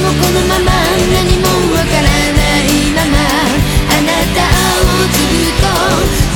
もこのまま何もわからないままあなたをずっと